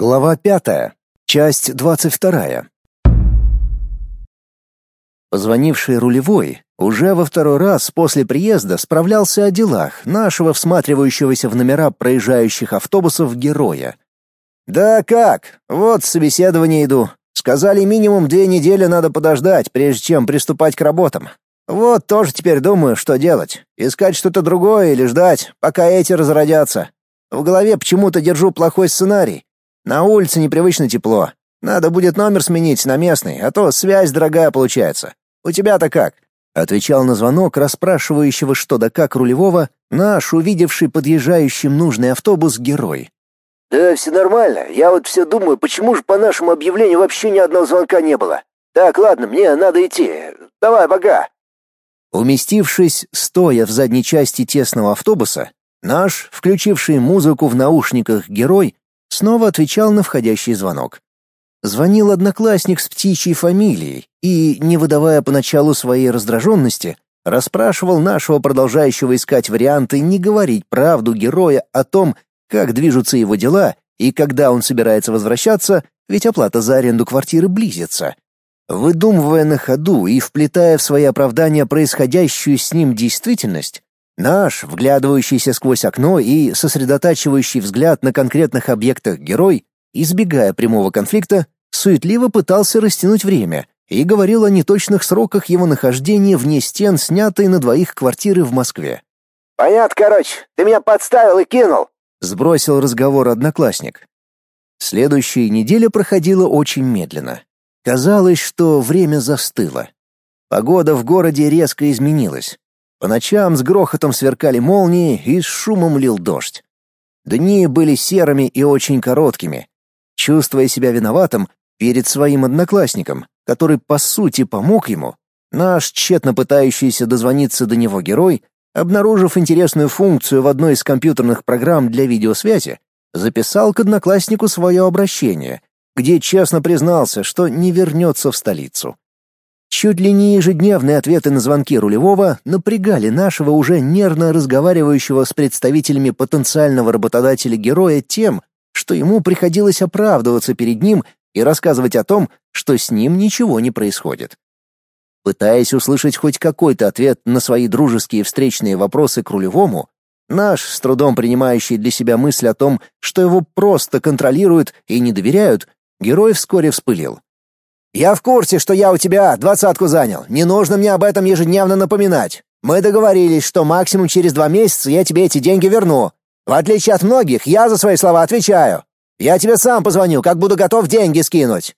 Глава пятая. Часть двадцать вторая. Позвонивший рулевой уже во второй раз после приезда справлялся о делах нашего всматривающегося в номера проезжающих автобусов героя. «Да как? Вот собеседование иду. Сказали, минимум две недели надо подождать, прежде чем приступать к работам. Вот тоже теперь думаю, что делать. Искать что-то другое или ждать, пока эти разродятся. В голове почему-то держу плохой сценарий. На улице непривычно тепло. Надо будет номер сменить на местный, а то связь дорогая получается. У тебя-то как?» Отвечал на звонок расспрашивающего что да как рулевого наш, увидевший подъезжающим нужный автобус, герой. «Да все нормально. Я вот все думаю, почему же по нашему объявлению вообще ни одного звонка не было? Так, ладно, мне надо идти. Давай, пока». Уместившись, стоя в задней части тесного автобуса, наш, включивший музыку в наушниках герой, снова отвечал на входящий звонок. Звонил одноклассник с птичьей фамилией и, не выдавая поначалу своей раздраженности, расспрашивал нашего продолжающего искать варианты не говорить правду героя о том, как движутся его дела и когда он собирается возвращаться, ведь оплата за аренду квартиры близится. Выдумывая на ходу и вплетая в свои оправдания происходящую с ним действительность, Наш, вглядывающийся сквозь окно и сосредотачивающий взгляд на конкретных объектах герой, избегая прямого конфликта, суетливо пытался растянуть время и говорил о неточных сроках его нахождения вне стен снятой на двоих квартиры в Москве. «Понятно, короче, ты меня подставил и кинул», — сбросил разговор одноклассник. Следующая неделя проходила очень медленно. Казалось, что время застыло. Погода в городе резко изменилась. По ночам с грохотом сверкали молнии и с шумом лил дождь. Дни были серыми и очень короткими. Чувствуя себя виноватым перед своим одноклассником, который по сути помог ему, наш тщетно пытающийся дозвониться до него герой, обнаружив интересную функцию в одной из компьютерных программ для видеосвязи, записал к однокласснику свое обращение, где честно признался, что не вернется в столицу. Чуть ли не ежедневные ответы на звонки рулевого напрягали нашего уже нервно разговаривающего с представителями потенциального работодателя героя тем, что ему приходилось оправдываться перед ним и рассказывать о том, что с ним ничего не происходит. Пытаясь услышать хоть какой-то ответ на свои дружеские встречные вопросы к рулевому, наш, с трудом принимающий для себя мысль о том, что его просто контролируют и не доверяют, герой вскоре вспылил. Я в курсе, что я у тебя двадцатку занял. Не нужно мне об этом ежедневно напоминать. Мы договорились, что максимум через два месяца я тебе эти деньги верну. В отличие от многих, я за свои слова отвечаю. Я тебе сам позвоню, как буду готов деньги скинуть.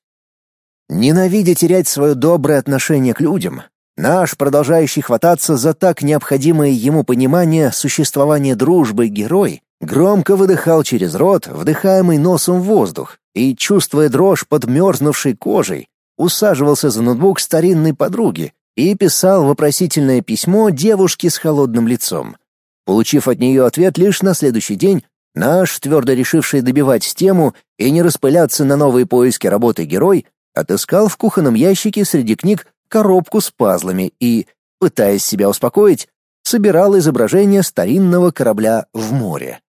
Ненавидя терять свое доброе отношение к людям, наш, продолжающий хвататься за так необходимое ему понимание существования дружбы герой, громко выдыхал через рот, вдыхаемый носом воздух, и, чувствуя дрожь под мерзнувшей кожей, усаживался за ноутбук старинной подруги и писал вопросительное письмо девушке с холодным лицом. Получив от нее ответ лишь на следующий день, наш, твердо решивший добивать тему и не распыляться на новые поиски работы герой, отыскал в кухонном ящике среди книг коробку с пазлами и, пытаясь себя успокоить, собирал изображение старинного корабля в море.